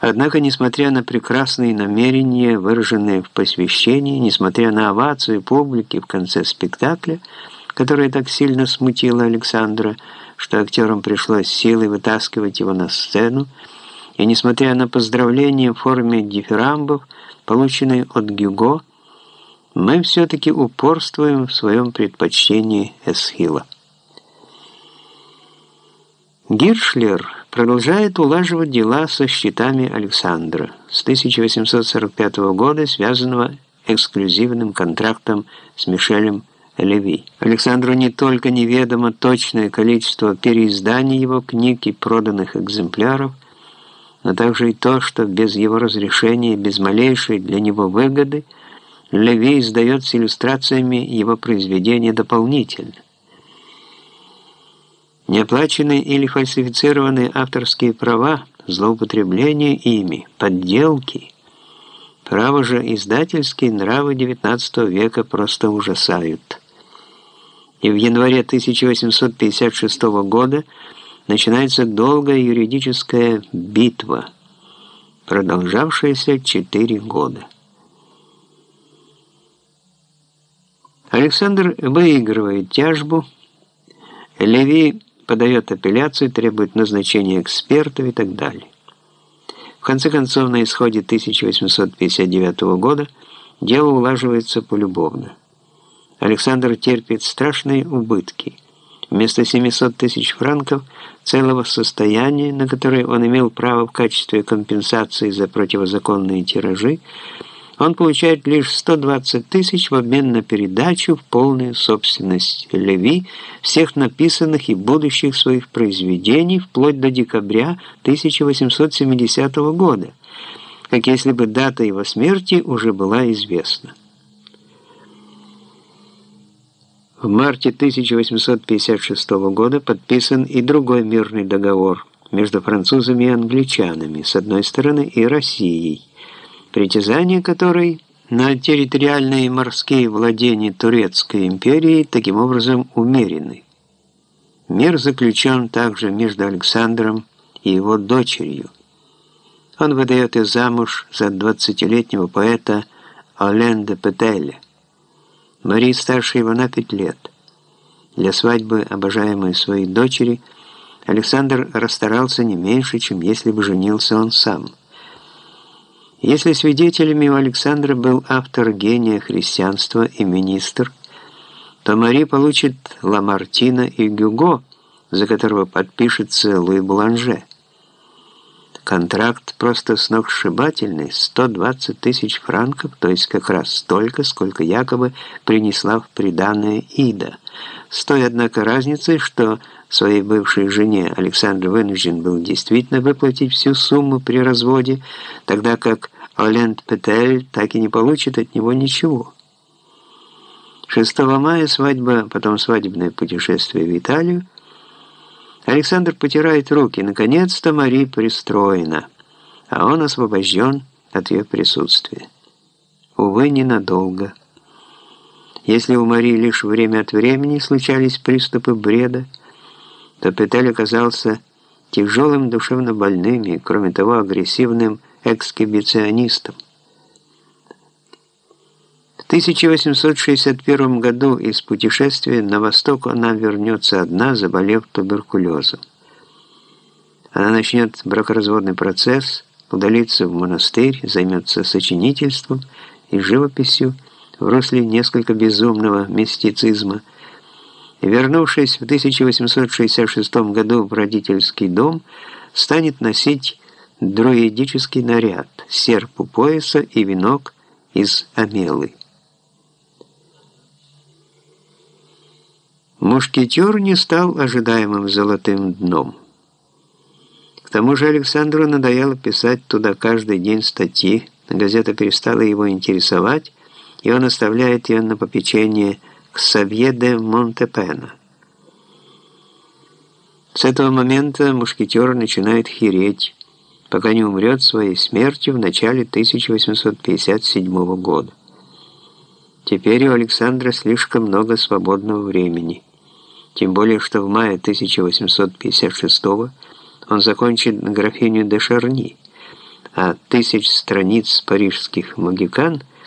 Однако, несмотря на прекрасные намерения, выраженные в посвящении, несмотря на овацию публики в конце спектакля, которая так сильно смутила Александра, что актерам пришлось силой вытаскивать его на сцену, и несмотря на поздравления в форме дифирамбов, полученные от Гюго, мы все-таки упорствуем в своем предпочтении Эсхила. Гиршлер продолжает улаживать дела со счетами Александра с 1845 года, связанного эксклюзивным контрактом с Мишелем Леви. Александру не только неведомо точное количество переизданий его книг и проданных экземпляров, но также и то, что без его разрешения, без малейшей для него выгоды, Леви издает с иллюстрациями его произведения дополнительно. Неоплаченные или фальсифицированные авторские права, злоупотребление ими, подделки. Право же издательские нравы XIX века просто ужасают. И в январе 1856 года начинается долгая юридическая битва, продолжавшаяся четыре года. Александр выигрывает тяжбу, Леви подает апелляцию, требует назначения экспертов и так далее. В конце концов, на исходе 1859 года дело улаживается полюбовно. Александр терпит страшные убытки. Вместо 700 тысяч франков целого состояния, на которое он имел право в качестве компенсации за противозаконные тиражи, он получает лишь 120 тысяч в обмен на передачу в полную собственность Леви всех написанных и будущих своих произведений вплоть до декабря 1870 года, как если бы дата его смерти уже была известна. В марте 1856 года подписан и другой мирный договор между французами и англичанами с одной стороны и Россией, притязания которой на территориальные морские владения Турецкой империи таким образом умерены. Мир заключен также между Александром и его дочерью. Он выдает ее замуж за 20-летнего поэта Олен де Петеля. Мари старше его на пять лет. Для свадьбы обожаемой своей дочери Александр расстарался не меньше, чем если бы женился он сам – если свидетелями у Александра был автор гения христианства и министр, то Мари получит Ламартина и Гюго, за которого подпишется Луи Буланже. Контракт просто сногсшибательный, 120 тысяч франков, то есть как раз столько, сколько якобы принесла в приданное Ида. С той, однако, разницей, что своей бывшей жене Александр вынужден был действительно выплатить всю сумму при разводе, тогда как Олент Петель так и не получит от него ничего. 6 мая свадьба, потом свадебное путешествие в Италию. Александр потирает руки. Наконец-то Мари пристроена, а он освобожден от ее присутствия. Увы, ненадолго. Если у Мари лишь время от времени случались приступы бреда, то Петель оказался тяжелым душевно больным и, кроме того, агрессивным эксгибиционистом. В 1861 году из путешествия на восток она вернется одна, заболев туберкулезом. Она начнет бракоразводный процесс, удалится в монастырь, займется сочинительством и живописью в русле несколько безумного мистицизма – вернувшись в 1866 году в родительский дом, станет носить друидический наряд, серп у пояса и венок из амелы. Мушкетер не стал ожидаемым золотым дном. К тому же Александру надоело писать туда каждый день статьи, газета перестала его интересовать, и он оставляет ее на попечение Ксавье де Монтепена. С этого момента мушкетер начинает хереть, пока не умрет своей смертью в начале 1857 года. Теперь у Александра слишком много свободного времени, тем более что в мае 1856 он закончит графиню де Шарни, а тысяч страниц парижских магикан